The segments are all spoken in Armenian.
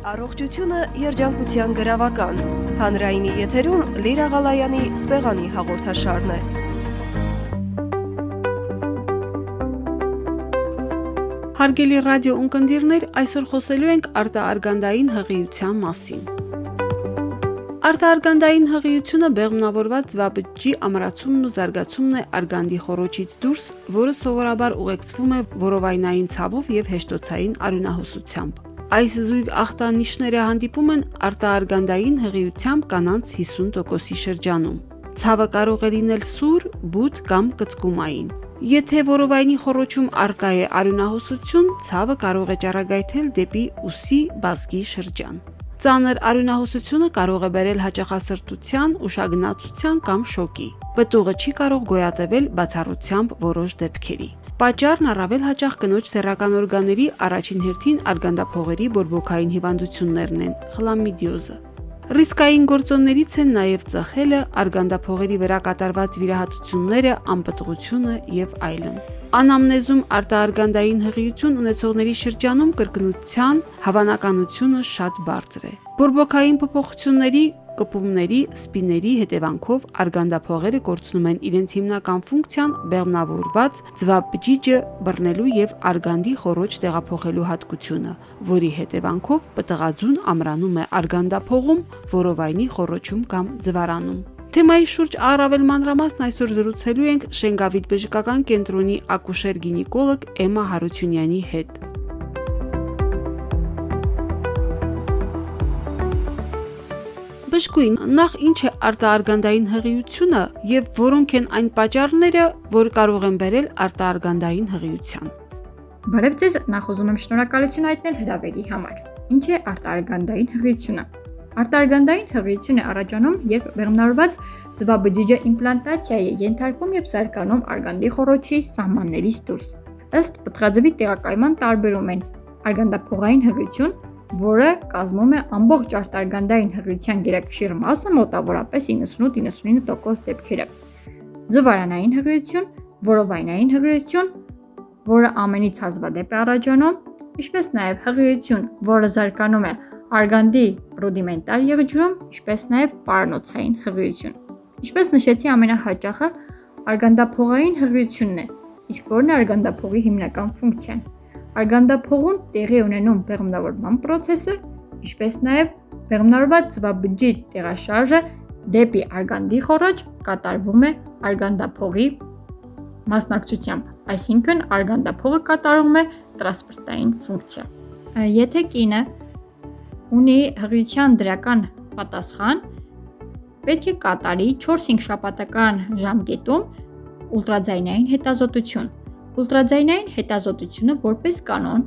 Առողջությունը երջանկության գրավական։ Հանրայինի եթերում Լիրա Ղալայանի սպեղանի հաղորդաշարն է։ Հարգելի ռադիո ունկնդիրներ, այսօր խոսելու ենք արտաարգանդային հղիության մասին։ Արտաարգանդային հղիությունը բեղմնավորված զվաբջջի ամրացումն ու զարգացումն է արգանդի խորոչից դուրս, որը սովորաբար ուղեկցվում է որովայնային ցավով եւ հեշտոցային արյունահոսությամբ։ Այս զույգ ախտանիշները հանդիպում են արտաարգանդային հղիությամբ կանանց 50%-ի շրջանում։ Ցավը կարող է լինել սուր, բութ կամ կծկումային։ Եթե որովայնի խորոչում արկա է արյունահոսություն, ցավը կարող է ճառագայթել դեպի ուսի բազկի շրջան։ Ծանր արյունահոսությունը կարող է բերել հաճախասրտության, ուշագնացության կամ շոկի։ Պտուղը չի կարող գոյատևել բացառությամբ որոշ դեպքերի։ Պատճառն առավել հաճախ կնոջ սեռական օրգանների առաջին հերթին արգանդափողերի բորբոքային հիվանդություններն են՝ խլամիդիոզը։ Ռիսկային գործոններից են նաև ծխելը, արգանդափողերի վրա կատարված վիրահատությունները, անպտղությունը եւ այլն։ Անամնեզում արտաարգանդային հղիություն ունեցողների շրջանում կրկնության հավանականությունը շատ բարձր է։ Բորբոքային փոփոխությունների կպումների, սպիների հետևանքով արգանդափողերը կորցնում են իրենց հիմնական ֆունկցիան բեղմնավորված ձվաբջիջը բռնելու եւ արգանդի խորոչ տեղափոխելու հատկությունը, որի հետևանքով պտղաձուն ամրանում է արգանդափողում, որովայնի խորոչում կամ ձվարանում։ Թեմայի շուրջ առավել մանրամասն այսօր զրուցելու ենք Շենգավիթ բժշկական կենտրոնի ակուշեր գինեկոլոգ Էմա Հարությունյանի հետ։ Բժշկուին, նախ ինչ է արտաարգանդային հղիությունը եւ որոնք են այն պատճառները, որ կարող են բերել արտաարգանդային հղիության։ Բարև ձեզ, նախ ուզում եմ շնորհակալություն հայտնել հրավերի համար։ Ինչ է արտաարգանդային հղիությունը։ Արտաարգանդային հղիություն է առաջանում, երբ բեղմնավորված ձվաբջիջը իմպլանտացիա է ենթարկվում եւ զարգանում արգանդի խորոչի սահմաններից դուրս։ Ըստ պտղաձվի տեղակայման տարբերում են արգանդափողային հղիություն, որը կազմում է ամբողջ արտարգանդային հղիության գերակշիռ մասը մոտավորապես 98-99% դեպքերը։ Ձվարանային հղիություն, որովայնային հղիություն, որը ամենից հազվադեպ է առաջանում, ինչպես նաև հղիություն, որը զարգանում է արգանդի ռուդիմենտար եղջյուրում, ինչպես նաև պարանոցային հղիություն։ Ինչպես նշեցի, ամենահաճախը արգանդափողային հղիությունն է, իսկ որն է արգանդափողի հիմնական ֆունկցիան։ Արգանդափողուն տեղի ունենում բեղմնավորման process-ը, ինչպես նաև բեղմնավորված ծվաբջջի տեղաշարժը դեպի արգանդի խորոջ կատարվում է արգանդափողի մասնակցությամբ, այսինքն արգանդափողը կատարում է տրանսպորտային ֆունկցիա։ Եթե կինը ունի հղիության դրական պատասխան, պետք է կատարի 4-5 շաբաթական ժամկետում ուլտրաձայնային հետազոտություն Ուլտրաձայնային հետազոտությունը որպես կանոն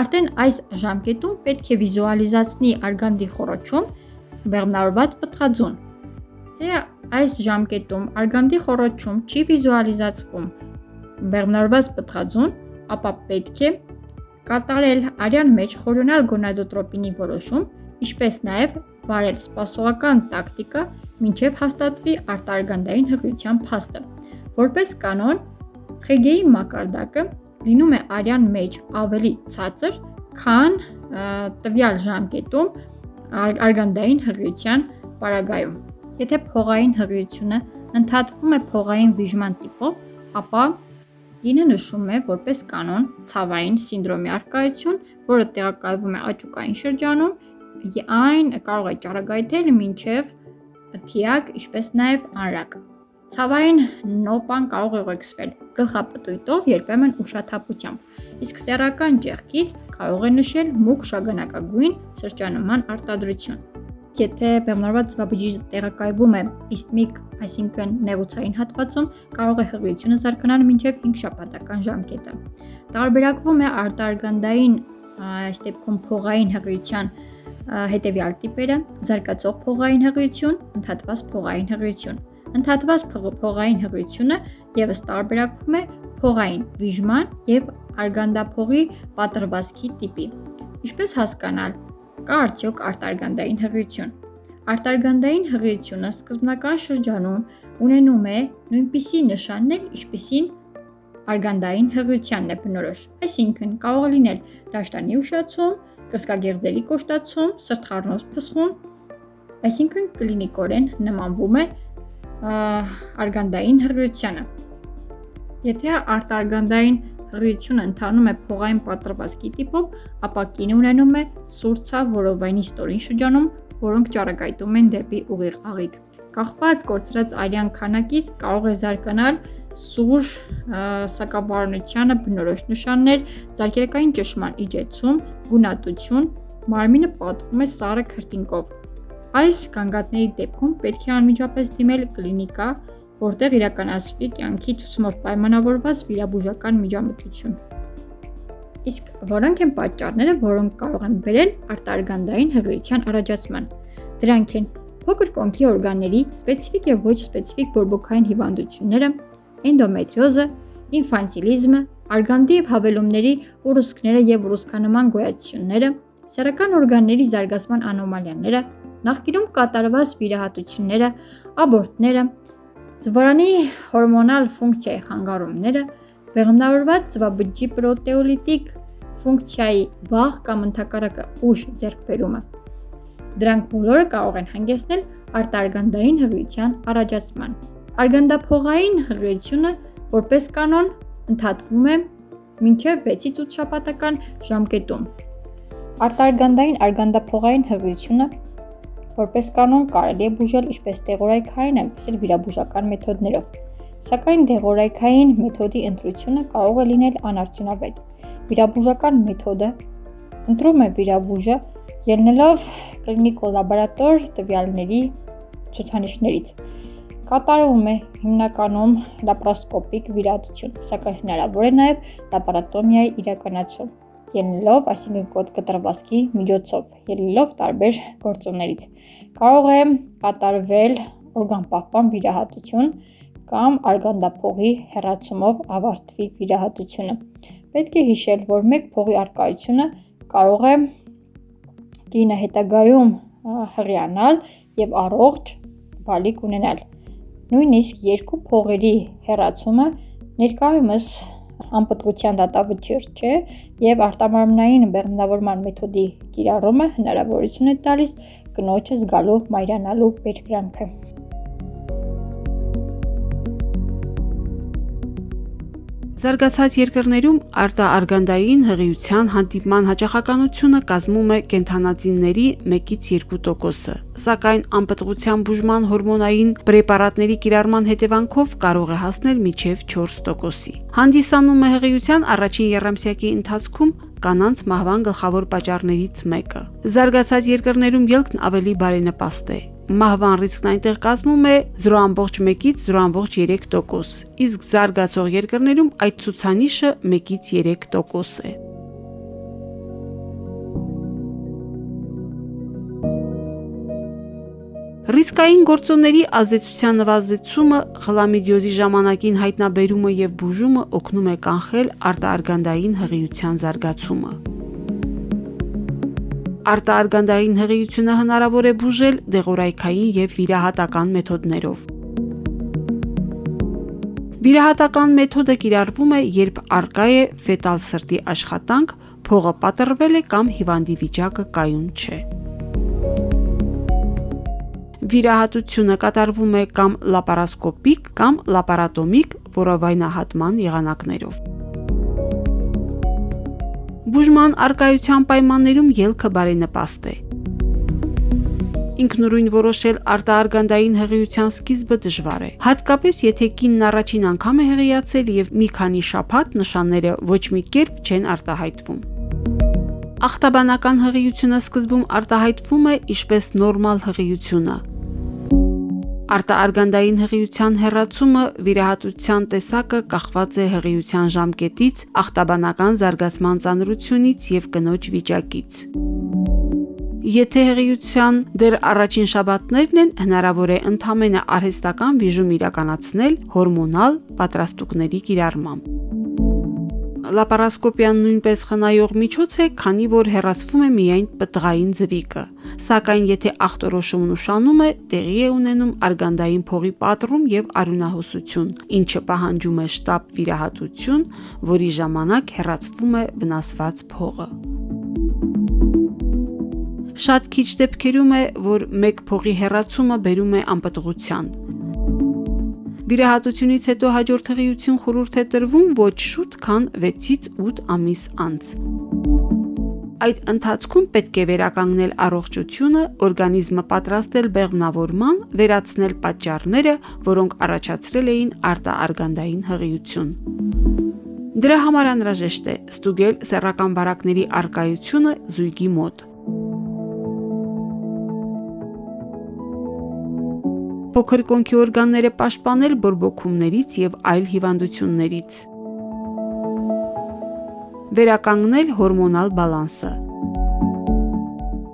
արդեն այս ժամկետում պետք է վիզուալիզացնի արգանդի խորոչում բեղմնավորված պտղաձուն։ Թե այս ժամկետում արգանդի խորոչում չի վիզուալիզացվում բեղմնավորված պտղաձուն, ապա պետք է կատարել արյան մեջ խորոնալ գոնադոտրոպինի որոշում, ինչպես նաև վարել սպասողական տակտիկա, մինչև հաստատվի արտարգանդային հղիության փաստը։ Որպես կանոն, Խեգեի մակարդակը լինում է արյան մեջ ավելի ցածր, քան տվյալ ժամկետում արգանդային հղիության պարագայում։ Եթե փողային հղիությունը ընդհատվում է փողային վիժման տիպով, ապա Դինը նշում է որպես կանոն ցավային սինդրոմի արկայություն, որը տեղակայվում է աճուկային շրջանում, այն կարող է ճառագայթել մինչև թիակ, ինչպես նաև անրակ։ Ցավային նոպան կարող է ուղեկցվել գլխապտույտով, երբեմն ուշաթափությամբ, իսկ սեռական ճեղքից կարող է նշել մուգ շագանակագույն սրճանման արտադրություն։ Եթե բեմնորված զվաբջիջը տեղակայվում է իսթմիկ, այսինքն նեղուցային հատվածում, կարող է հղիությունը զարգանալ մինչև 5 շաբաթական ժամկետը։ Տարբերակվում է արտարգանդային, այս դեպքում փողային հղիության հետևյալ տիպերը՝ զարգացող փողային հղիություն, ընդհատված փողային հղիություն։ Ընդհատված փողային հղիությունը եւս տարբերակվում է փողային վիժման եւ արգանդափողի պատրվազքի տիպի։ Ինչպես հասկանալ, կա արդյոք արտարգանդային հղիություն։ Արտարգանդային հղիությունը սկզբնական շրջանում ունենում է նույնպիսի նշաններ, ինչպիսին արգանդային հղիությանն է բնորոշ։ Այսինքն կարող է լինել դաշտանի ուշացում, կսկագեղձերի կոշտացում, սրտխառնոց փսխում, այսինքն կլինիկորեն նմանվում է արգանդային հղիությանը։ Եթե արտարգանդային հղիությունը ընթանում է փողային պատրվազքի տիպով, ապա կին ունենում է սուրցա որովայնի ստորին շրջանում, որոնք ճառագայթում են դեպի ուղիղ աղիք։ Կախված կորցրած արյան քանակից կարող է զարգանալ սուր սակավարունությանը բնորոշ նշաններ, զարգերակային ճշման իջեցում, գունատություն, մարմինը պատվում է սառը քրտինկով։ Այս կանգատների դեպքում պետք է անմիջապես դիմել կլինիկա, որտեղ իրականացվի կյանքի ցուցումով պայմանավորված վիրաբուժական միջամտություն։ Իսկ որոնք են պատճառները, որոնք կարող են բերել արտարգանդային հղիության առաջացման։ Դրանք են փոքր կոնքի օրգանների սպეციფიկ եւ ոչ սպეციფიկ բորբոքային հիվանդությունները, էնդոմետրիոզը, ինֆանտիլիզմը, արգանդի եւ հավելումների ուռուսկները եւ ուռուսկանման գոյացությունները, սեռական օրգանների զարգացման անոմալիաները, նախկինում կատարված վիրահատությունները, աբորտները, Զվարանի հորմոնալ ֆունկցիայի խանգարումները, բեղմնավորված ծվաբջջի պրոտեոլիտիկ ֆունկցիայի վաղ կամ ընդհակառակը ուշ ձեռքբերումը։ Դրանք բոլորը կարող են հանգեցնել արտարգանդային հղիության առաջացման։ Արգանդափողային հղիությունը որպես կանոն ընդհատվում է մինչև 6-ից 8 շաբաթական ժամկետում։ Արտարգանդային արգանդափողային հղիությունը Որպես կանոն կարելի է բուժել ինչպես դեղորայքային, այնպես էլ վիրաբուժական մեթոդներով։ Սակայն դեղորայքային մեթոդի ընտրությունը կարող է լինել անարդյունավետ։ Վիրաբուժական մեթոդը ընտրում է վիրաբուժը ելնելով կլինիկո-լաբորատոր տվյալների ցուցանիշներից։ Կատարվում է հիմնականում լապարոսկոպիկ վիրահատություն, սակայն հնարավոր է նաև լապարատոմիայի իրականացում ելնելով, այսինքն կոդ կտրվածքի միջոցով, ելնելով տարբեր գործոններից։ Կարող է կատարվել օրգանպահպան վիրահատություն կամ արգանդափողի հեռացումով ավարտվի վիրահատությունը։ Պետք է հիշել, որ մեկ փողի արկայությունը կարող է կինը հետագայում հղիանալ եւ առողջ բալիկ ունենալ։ Նույնիսկ երկու փողերի հեռացումը ներկայումս անպտղության դատավճիռ չէ եւ արտամարմնային բեղմնավորման մեթոդի կիրառումը հնարավորություն է տալիս կնոջը զգալու մայրանալու բերկրանքը։ Զարգացած երկրներում արտաարգանդային հղիության հանդիպման հաճախականությունը կազմում է կենթանածինների 1-ից 2%-ը, սակայն անպտղության բուժման հորմոնային պրեպարատների կիրառման հետևանքով կարող է հասնել մինչև 4%-ի։ Հանդիսանում է հղիության առաջին երամսյակի ընթացքում կանանց մահվան գլխավոր պատճառներից մեկը։ Զարգացած երկրներում ելքն ավելի բարենպաստ է, մահվան ռիսկն այնտեղ կազմում է 0.1-ից 0.3%, իսկ զարգացող երկրներում այդ ցուցանիշը 1-ից 3% է։ Ռիսկային գործոնների ազդեցության նվազեցումը, խլամիդիոզի ժամանակին հայտնաբերումը եւ բուժումը օգնում է կանխել արտաարգանդային հղիության զարգացումը։ Արտաարգանդային հղիությունը հնարավոր է բուժել դեղորայքային եւ վիրահատական մեթոդներով։ Վիրահատական մեթոդը կիրառվում է, երբ արկա է ֆետալ սրտի աշխատանք, փողը պատրվել է կամ հիվանդի վիճակը կայուն չէ։ Վիրահատությունը կատարվում է կամ լապարասկոպիկ կամ լապարատոմիկ որովայնահատման եղանակներով։ Բուժման արկայության պայմաններում ելքը բարենպաստ է։ Ինքնուրույն որոշել արտաարգանդային հղիության սկիզբը դժվար է։ Հատկապես եթե կինն առաջին անգամ է հղիացել եւ մի քանի շաբաթ նշանները ոչ մի կերպ չեն արտահայտվում։ Ախտաբանական հղիությունը սկզբում արտահայտվում է ինչպես նորմալ հղիությունը, Արտաարգանդային հղիության հեռացումը վիրահատության տեսակը կախված է հղիության ժամկետից, ախտաբանական զարգացման ծանրությունից եւ կնոջ վիճակից։ Եթե հղիության դեռ առաջին շաբաթներն են, հնարավոր է ընդամենը արհեստական վիժում իրականացնել հորմոնալ պատրաստուկների կիրառմամբ լապարասկոպիան նույնպես խնայող միջոց է, քանի որ հեռացվում է միայն պտղային ձվիկը։ Սակայն եթե ախտորոշումն ուշանում է, տեղի է ունենում արգանդային փողի պատռում եւ արյունահոսություն, ինչը պահանջում է շտապ վիրահատություն, որի ժամանակ հեռացվում է վնասված փողը։ Շատ քիչ դեպքերում է, որ մեկ փողի հեռացումը բերում է անպտղության։ Վիրահատությունից հետո հաջորդ հղիություն խորհուրդ է տրվում ոչ շուտ, քան 6-ից 8 ամիս անց։ Այդ ընթացքում պետք է վերականգնել առողջությունը, օրգանիզմը պատրաստել բեղմնավորման, վերացնել պատճառները, որոնք առաջացրել էին արտաարգանդային հղիություն։ Դրա համար անհրաժեշտ է ստուգել սեռական բարակների արկայությունը զույգի մոտ։ Փոքր կոնքի օրգանները պաշտպանել բորբոքումներից եւ այլ հիվանդություններից։ Վերականգնել հորմոնալ բալանսը։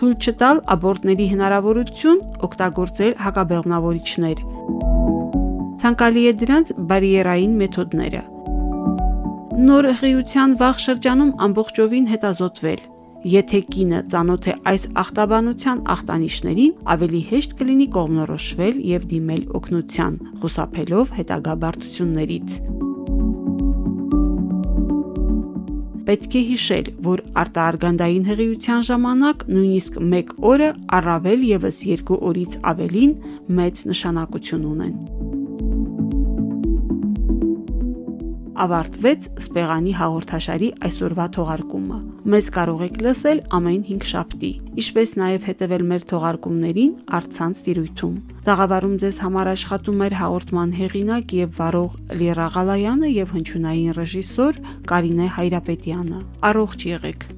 Թույլ չտալ աբորտների հնարավորություն օգտագործել հակաբեղմնավորիչներ։ Ցանկալի է դրանց բարիերային մեթոդները։ Նոր հղիության վաղ շրջանում ամբողջովին հետազոտվել Եթե կինը ծանոթ է այս ախտաբանության ախտանիշներին, ավելի հեշտ կլինի կողմնորոշվել եւ դիմել օգնության, խուսափելով հետագա բարդություններից։ Պետք է հիշել, որ արտաարգանդային հղիության ժամանակ նույնիսկ 1 օրը առավել եւս 2 օրից ավելին մեծ նշանակություն ունեն։ ավարտվեց Սպեղանի հաղորդաշարի այսօրվա թողարկումը։ Մեզ կարող եք լսել ամեն 5 շաբթի, ինչպես նաև հետևել մեր թողարկումներին առցանց տիրույթում։ Տաղավարում ձեզ համար աշխատում էր հաղորդման հեղինակ եւ վարող Լիրա Ղալայանը եւ հնչյունային ռեժիսոր Կարինե Հայրապետյանը։ Առողջ եղեք։